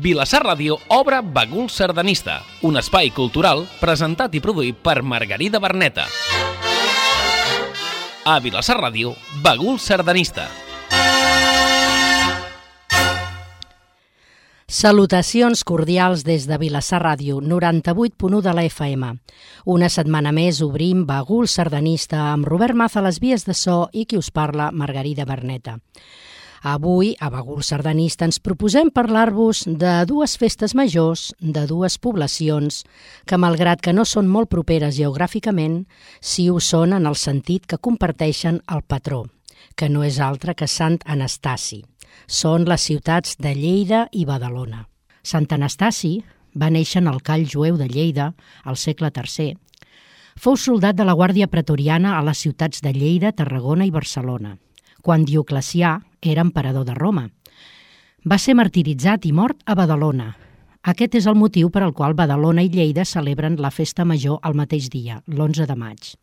Vilassar Ràdio obre Bagul Sardanista, un espai cultural presentat i produït per Margarida Berneta. A Vilassar Ràdio, Bagul Sardanista. Salutacions cordials des de Vilassar Ràdio, 98.1 de la FM. Una setmana més obrim Bagul Sardanista amb Robert Maza a les vies de so i qui us parla, Margarida Berneta. Avui, a Bagul Sardanista, ens proposem parlar-vos de dues festes majors de dues poblacions que, malgrat que no són molt properes geogràficament, sí ho són en el sentit que comparteixen el patró, que no és altre que Sant Anastasi. Són les ciutats de Lleida i Badalona. Sant Anastasi va néixer en el call jueu de Lleida al segle III. Fou soldat de la Guàrdia Pretoriana a les ciutats de Lleida, Tarragona i Barcelona quan Dioclecià era emperador de Roma. Va ser martiritzat i mort a Badalona. Aquest és el motiu per al qual Badalona i Lleida celebren la festa major el mateix dia, l'11 de maig.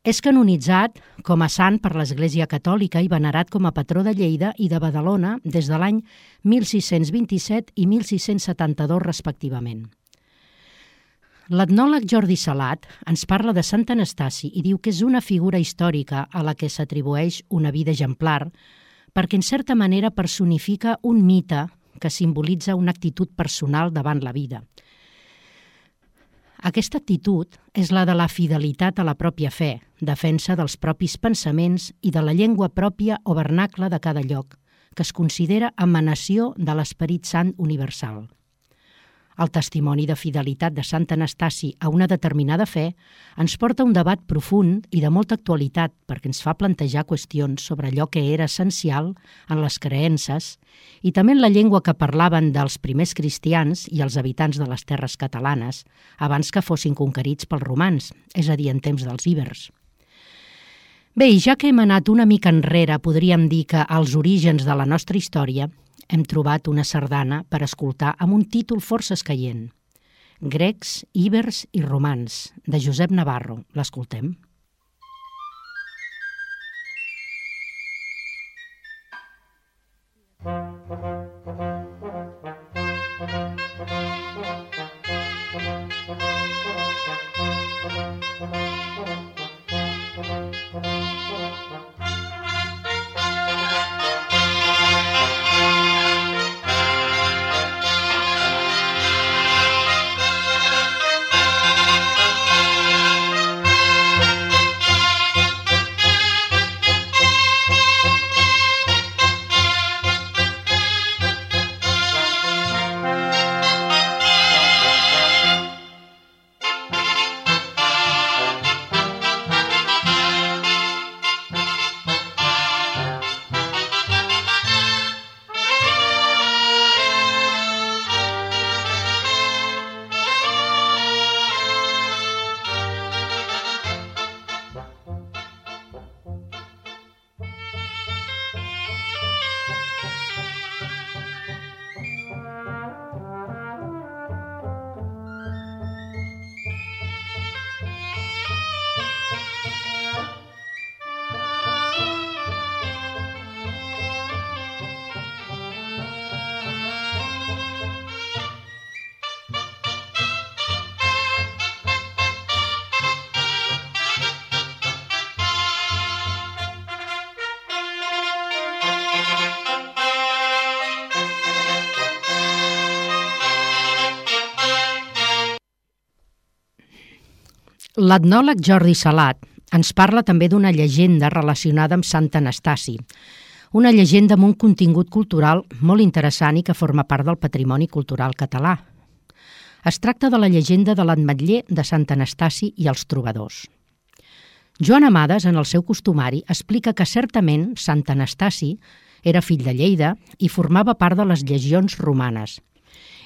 És canonitzat com a sant per l'Església Catòlica i venerat com a patró de Lleida i de Badalona des de l'any 1627 i 1672 respectivament. L'etnòleg Jordi Salat ens parla de Sant Anastasi i diu que és una figura històrica a la que s'atribueix una vida exemplar perquè en certa manera personifica un mite que simbolitza una actitud personal davant la vida. Aquesta actitud és la de la fidelitat a la pròpia fe, defensa dels propis pensaments i de la llengua pròpia o vernacle de cada lloc, que es considera emanació de l'Esperit Sant universal. El testimoni de fidelitat de Sant Anastasi a una determinada fe ens porta un debat profund i de molta actualitat perquè ens fa plantejar qüestions sobre allò que era essencial en les creences i també en la llengua que parlaven dels primers cristians i els habitants de les terres catalanes abans que fossin conquerits pels romans, és a dir, en temps dels íbers. Bé, ja que hem anat una mica enrere, podríem dir que als orígens de la nostra història hem trobat una sardana per escoltar amb un títol força escaient. Grecs, Ibers i Romans, de Josep Navarro. L'escoltem? L'etnòleg Jordi Salat ens parla també d'una llegenda relacionada amb Sant Anastasi, una llegenda amb un contingut cultural molt interessant i que forma part del patrimoni cultural català. Es tracta de la llegenda de l'Atmetller de Sant Anastasi i els trobadors. Joan Amades, en el seu costumari, explica que certament Sant Anastasi era fill de Lleida i formava part de les legions romanes.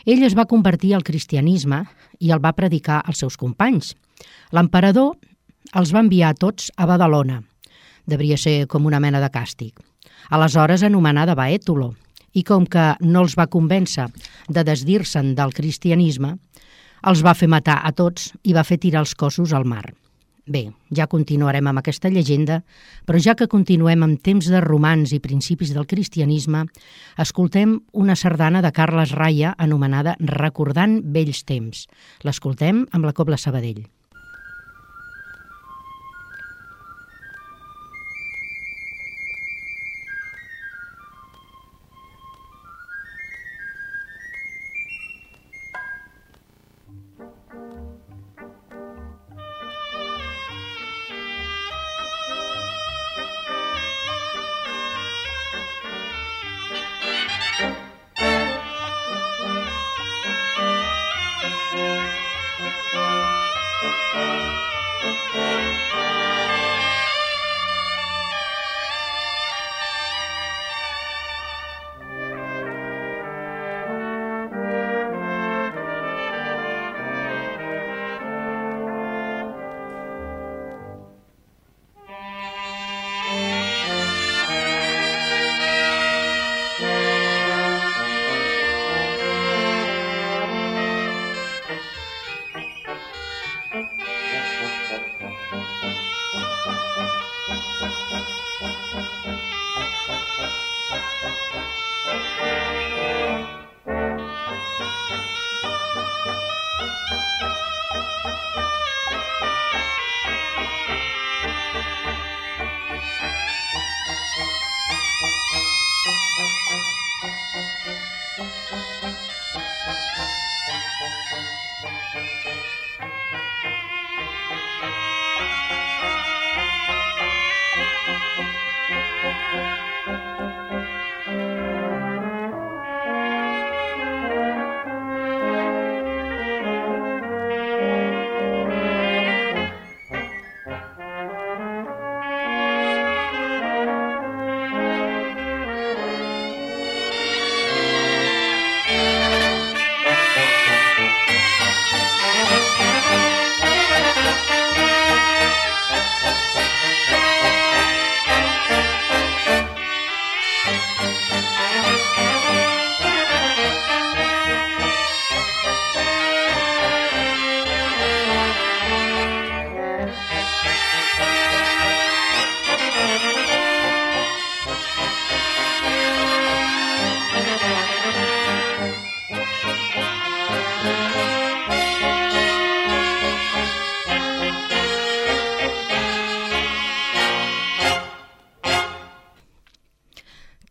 Ell es va convertir al cristianisme i el va predicar als seus companys, L'emperador els va enviar a tots a Badalona. Devria ser com una mena de càstig. Aleshores anomenada Baètolo, i com que no els va convèncer de desdir-se'n del cristianisme, els va fer matar a tots i va fer tirar els cossos al mar. Bé, ja continuarem amb aquesta llegenda, però ja que continuem amb temps de romans i principis del cristianisme, escoltem una sardana de Carles Raya anomenada Recordant vells temps. L'escoltem amb la Cobla Sabadell.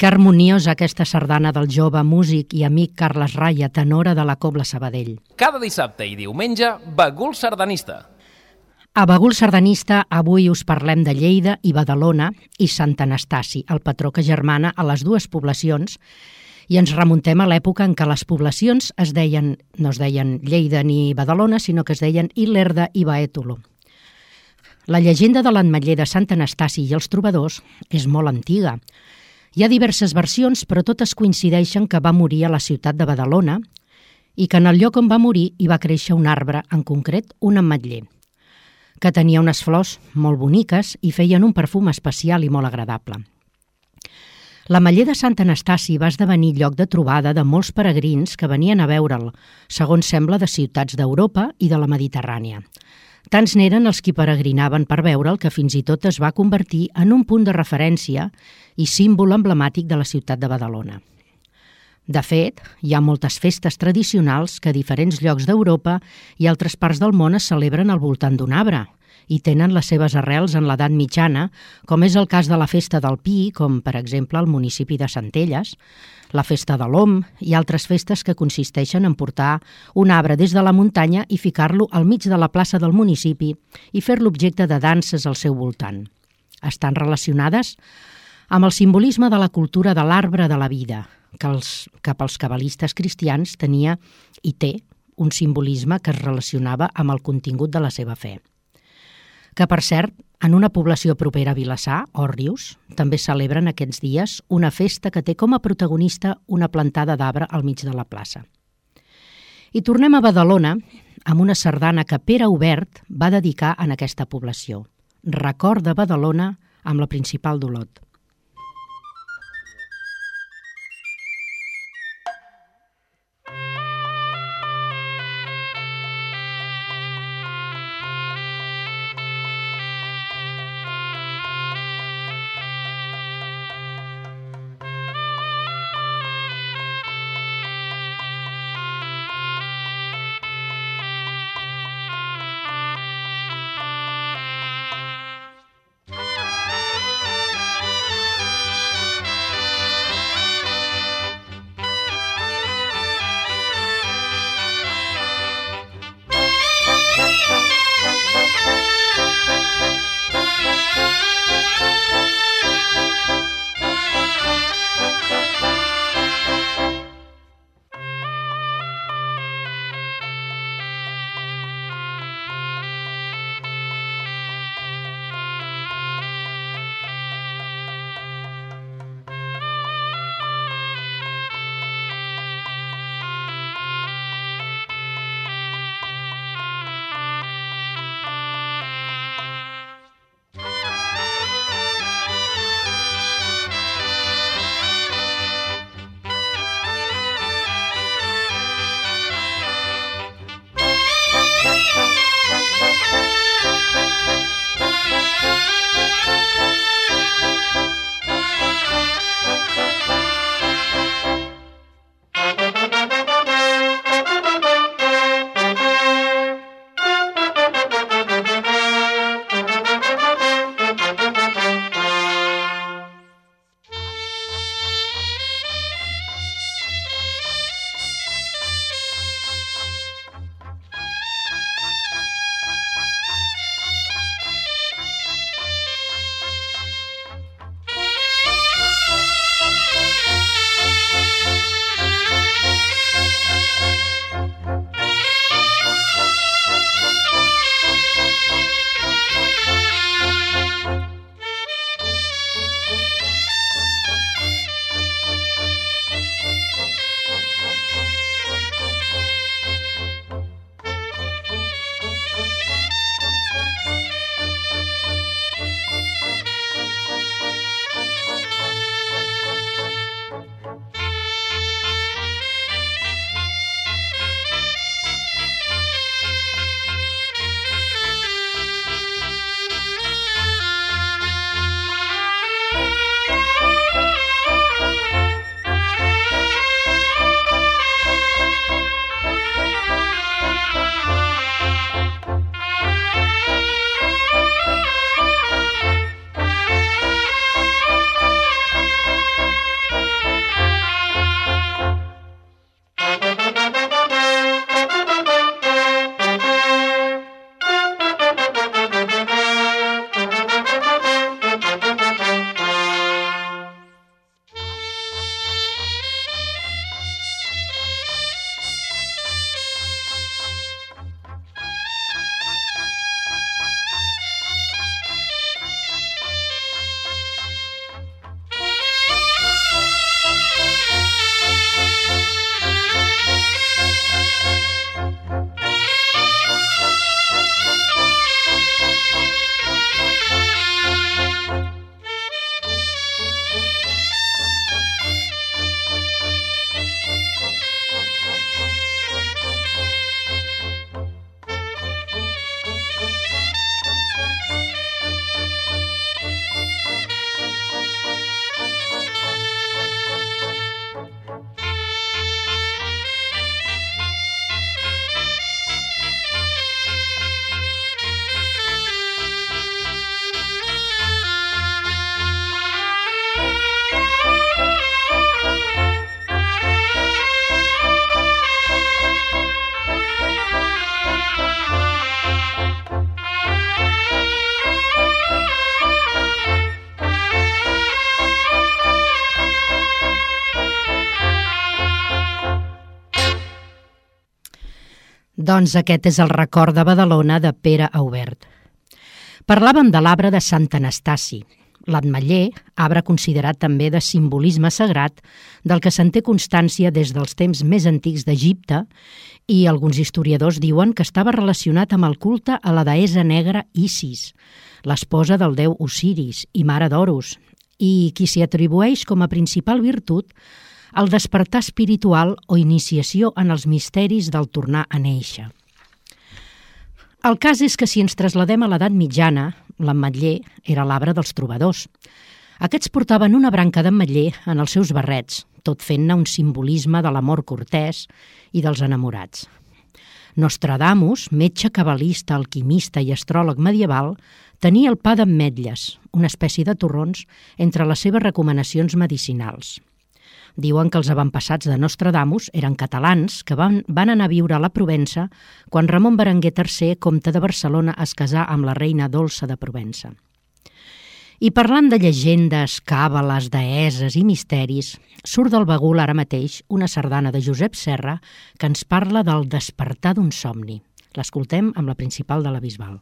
Que harmoniosa aquesta sardana del jove músic i amic Carles Raya, tenora de la Cobla Sabadell. Cada dissabte i diumenge, Bagul Sardanista. A Bagul Sardanista avui us parlem de Lleida i Badalona i Sant Anastasi, el patró que germana a les dues poblacions, i ens remuntem a l'època en què les poblacions es deien, no es deien Lleida ni Badalona, sinó que es deien Ilerda i Baètolo. La llegenda de l'Anmetller de Sant Anastasi i els trobadors és molt antiga, hi ha diverses versions, però totes coincideixen que va morir a la ciutat de Badalona i que en el lloc on va morir hi va créixer un arbre, en concret un ametller, que tenia unes flors molt boniques i feien un perfum especial i molt agradable. L'ametller de Sant Anastasi va esdevenir lloc de trobada de molts peregrins que venien a veure'l, segons sembla de ciutats d'Europa i de la Mediterrània. Tants n'eren els qui peregrinaven per veure'l que fins i tot es va convertir en un punt de referència i símbol emblemàtic de la ciutat de Badalona. De fet, hi ha moltes festes tradicionals que a diferents llocs d'Europa i altres parts del món es celebren al voltant d'un arbre i tenen les seves arrels en l'edat mitjana, com és el cas de la festa del Pi, com per exemple al municipi de Centelles, la festa de l'Om i altres festes que consisteixen en portar un arbre des de la muntanya i ficar-lo al mig de la plaça del municipi i fer-lo objecte de danses al seu voltant. Estan relacionades amb el simbolisme de la cultura de l'arbre de la vida, que, els, que pels cabalistes cristians tenia i té un simbolisme que es relacionava amb el contingut de la seva fe. Que, per cert, en una població propera a Vilassar, Òrrius, també celebren aquests dies una festa que té com a protagonista una plantada d'arbre al mig de la plaça. I tornem a Badalona amb una sardana que Pere Obert va dedicar en aquesta població. Record de Badalona amb la principal d'Olot. Doncs aquest és el record de Badalona de Pere Aubert. Parlàvem de l'arbre de Sant Anastasi, l'ametller, arbre considerat també de simbolisme sagrat, del que se'n té constància des dels temps més antics d'Egipte, i alguns historiadors diuen que estava relacionat amb el culte a la deessa negra Isis, l'esposa del déu Osiris i mare d'Horus, i qui s'hi atribueix com a principal virtut el despertar espiritual o iniciació en els misteris del tornar a néixer. El cas és que si ens trasladem a l'edat mitjana, l'ametller era l'arbre dels trobadors. Aquests portaven una branca d'ametller en els seus barrets, tot fent-ne un simbolisme de l'amor cortès i dels enamorats. Nostradamus, metge cabalista, alquimista i astròleg medieval, tenia el pa d'ametlles, una espècie de torrons, entre les seves recomanacions medicinals – Diuen que els avantpassats de Nostradamus eren catalans que van, van anar a viure a la Provença quan Ramon Berenguer III, comte de Barcelona, es casà amb la reina Dolça de Provença. I parlant de llegendes, càbales, deeses i misteris, surt del bagul ara mateix una sardana de Josep Serra que ens parla del despertar d'un somni. L'escoltem amb la principal de la Bisbal.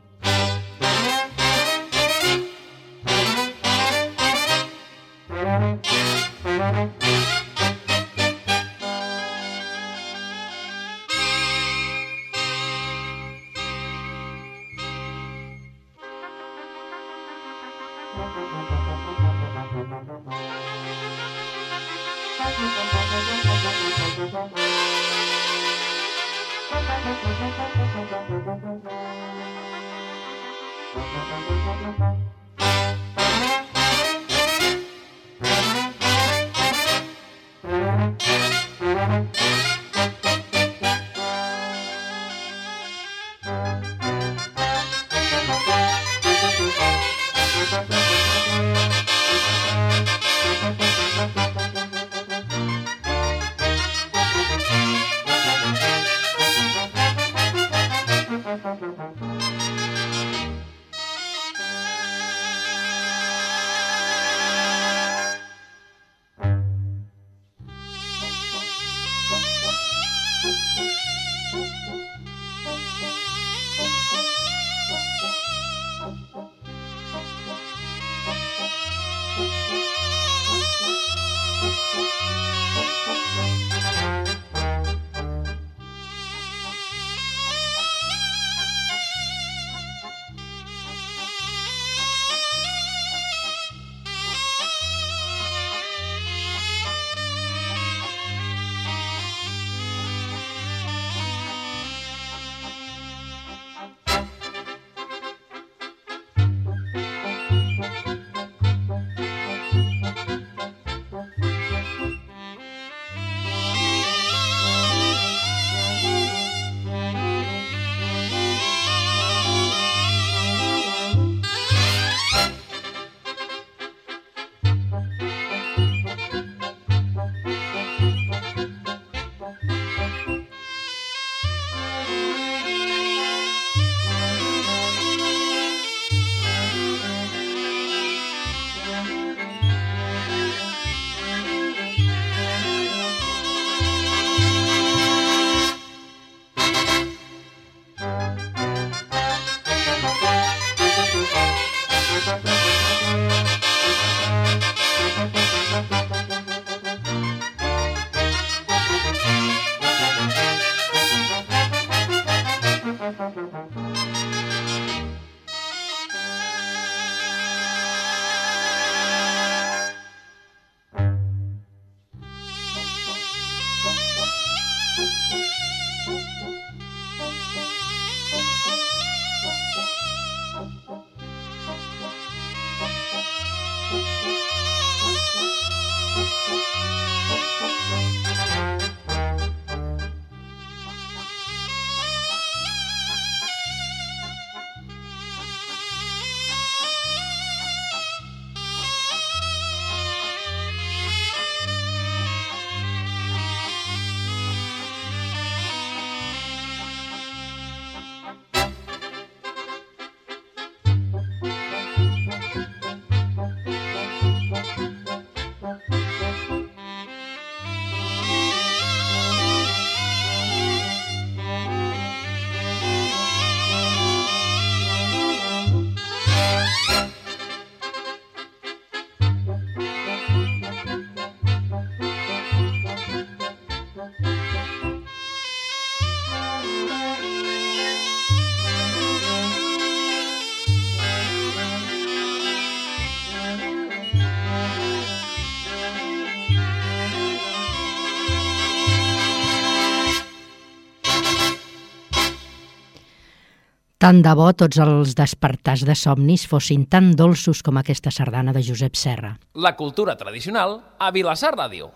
Tant de bo tots els despertars de somnis fossin tan dolços com aquesta sardana de Josep Serra. La cultura tradicional a Vilassar Ràdio.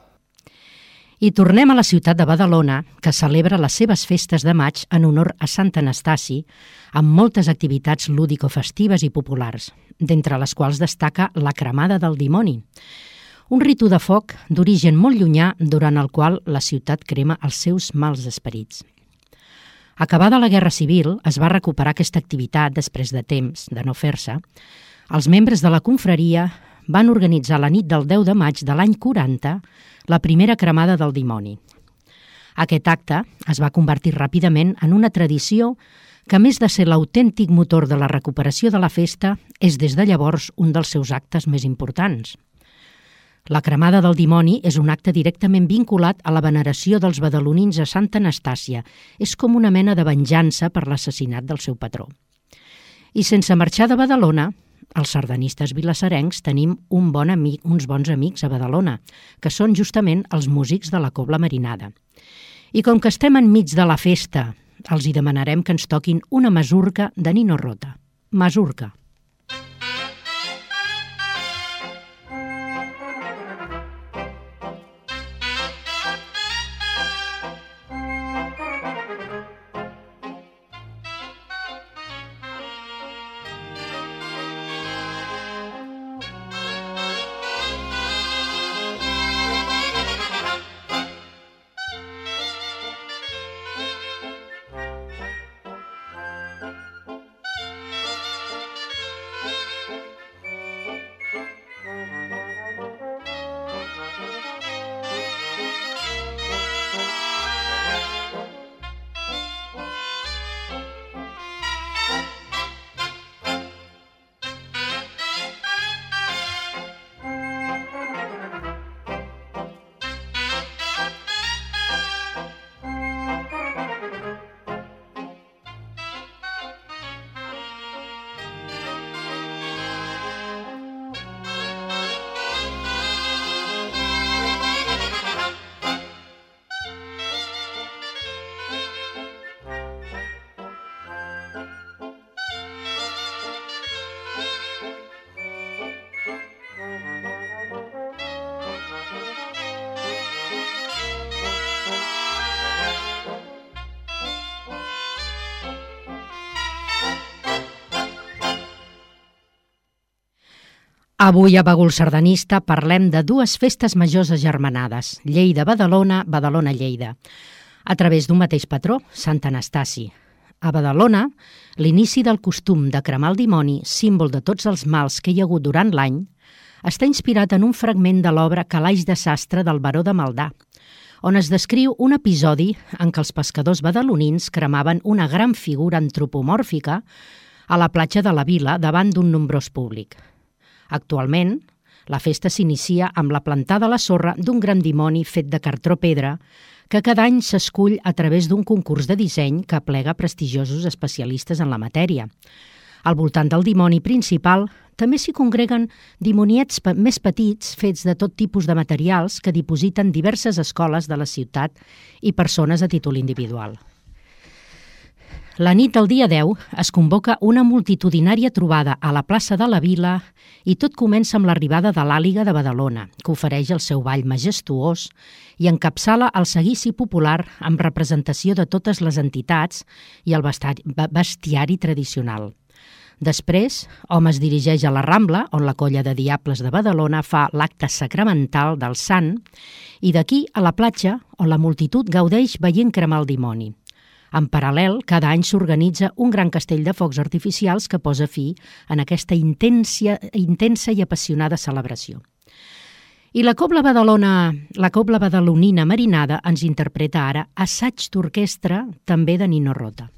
I tornem a la ciutat de Badalona, que celebra les seves festes de maig en honor a Sant Anastasi, amb moltes activitats lúdico-festives i populars, d'entre les quals destaca la cremada del dimoni, un ritu de foc d'origen molt llunyà durant el qual la ciutat crema els seus mals esperits. Acabada la Guerra Civil, es va recuperar aquesta activitat després de temps de no fer-se. Els membres de la confraria van organitzar la nit del 10 de maig de l'any 40 la primera cremada del dimoni. Aquest acte es va convertir ràpidament en una tradició que, més de ser l'autèntic motor de la recuperació de la festa, és des de llavors un dels seus actes més importants. La cremada del dimoni és un acte directament vinculat a la veneració dels badalonins a Santa Anastàcia. És com una mena de venjança per l'assassinat del seu patró. I sense marxar de Badalona, els sardanistes vilassarencs tenim un bon amic, uns bons amics a Badalona, que són justament els músics de la Cobla Marinada. I com que estem enmig de la festa, els hi demanarem que ens toquin una masurca de Nino Rota. Masurca. Avui a Bagul Sardanista parlem de dues festes majors agermanades, Lleida-Badalona, Badalona-Lleida, a través d'un mateix patró, Sant Anastasi. A Badalona, l'inici del costum de cremar el dimoni, símbol de tots els mals que hi ha hagut durant l'any, està inspirat en un fragment de l'obra Calaix de Sastre del Baró de Maldà, on es descriu un episodi en què els pescadors badalonins cremaven una gran figura antropomòrfica a la platja de la vila davant d'un nombrós públic. Actualment, la festa s'inicia amb la plantada a la sorra d'un gran dimoni fet de cartró pedra que cada any s'escull a través d'un concurs de disseny que plega prestigiosos especialistes en la matèria. Al voltant del dimoni principal també s'hi congreguen dimoniets més petits fets de tot tipus de materials que dipositen diverses escoles de la ciutat i persones a títol individual. La nit del dia 10 es convoca una multitudinària trobada a la plaça de la Vila i tot comença amb l'arribada de l'Àliga de Badalona, que ofereix el seu ball majestuós i encapçala el seguici popular amb representació de totes les entitats i el bestiari tradicional. Després, hom es dirigeix a la Rambla, on la colla de Diables de Badalona fa l'acte sacramental del Sant, i d'aquí a la platja, on la multitud gaudeix veient cremar el dimoni. En paral·lel, cada any s'organitza un gran castell de focs artificials que posa fi en aquesta intensa, intensa i apassionada celebració. I la Cobla Badalona, la Cobla Badalonina Marinada ens interpreta ara assaig d'orquestra també de Nino Rota.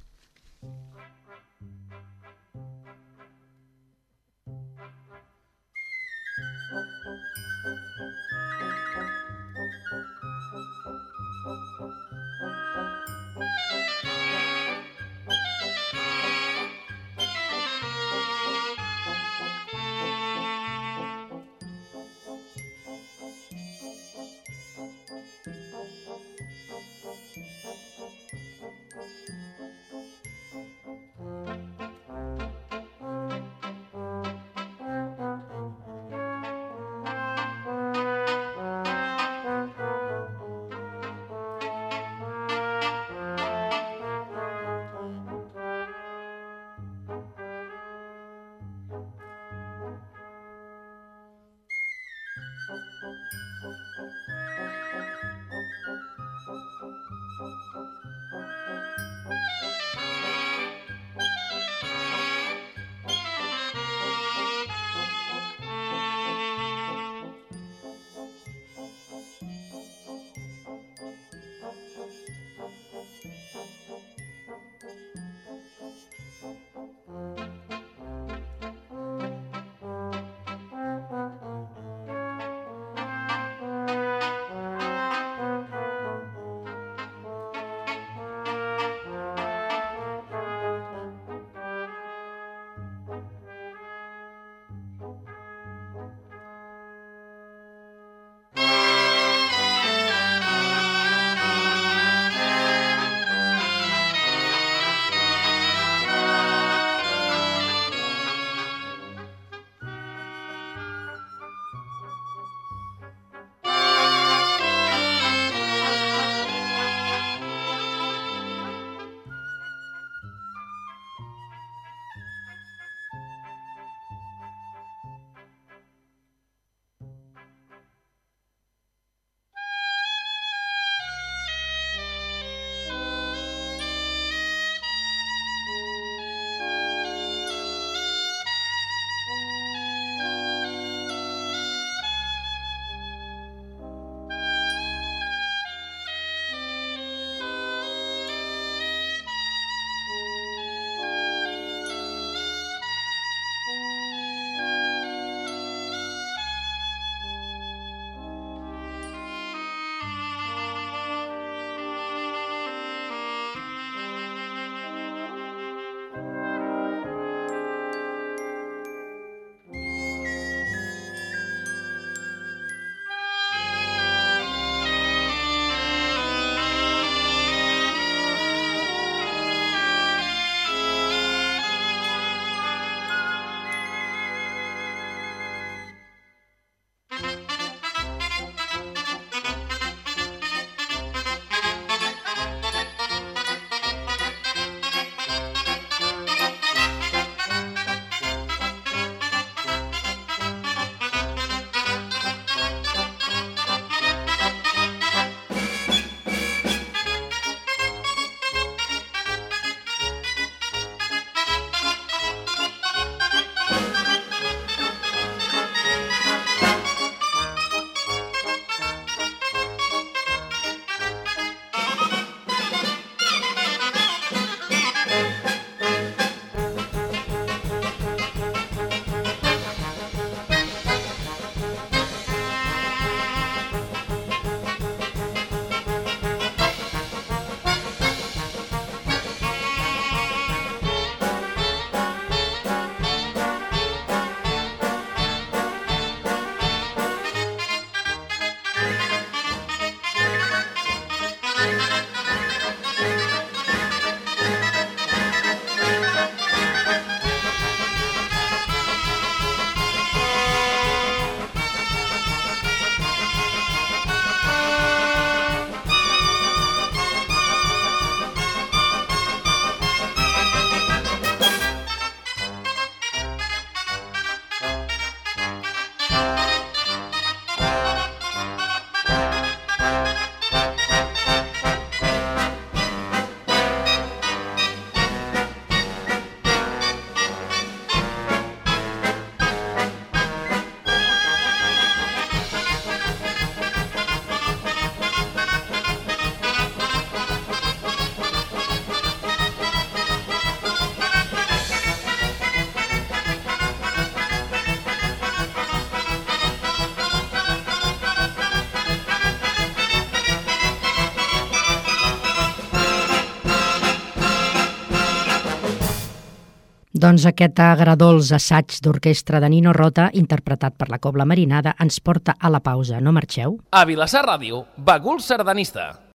Doncs aquest agradols assaig d'orquestra de Nino Rota, interpretat per la Cobla Marinada, ens porta a la pausa. No marxeu? A Vilassar Ràdio, Bagul Sardanista.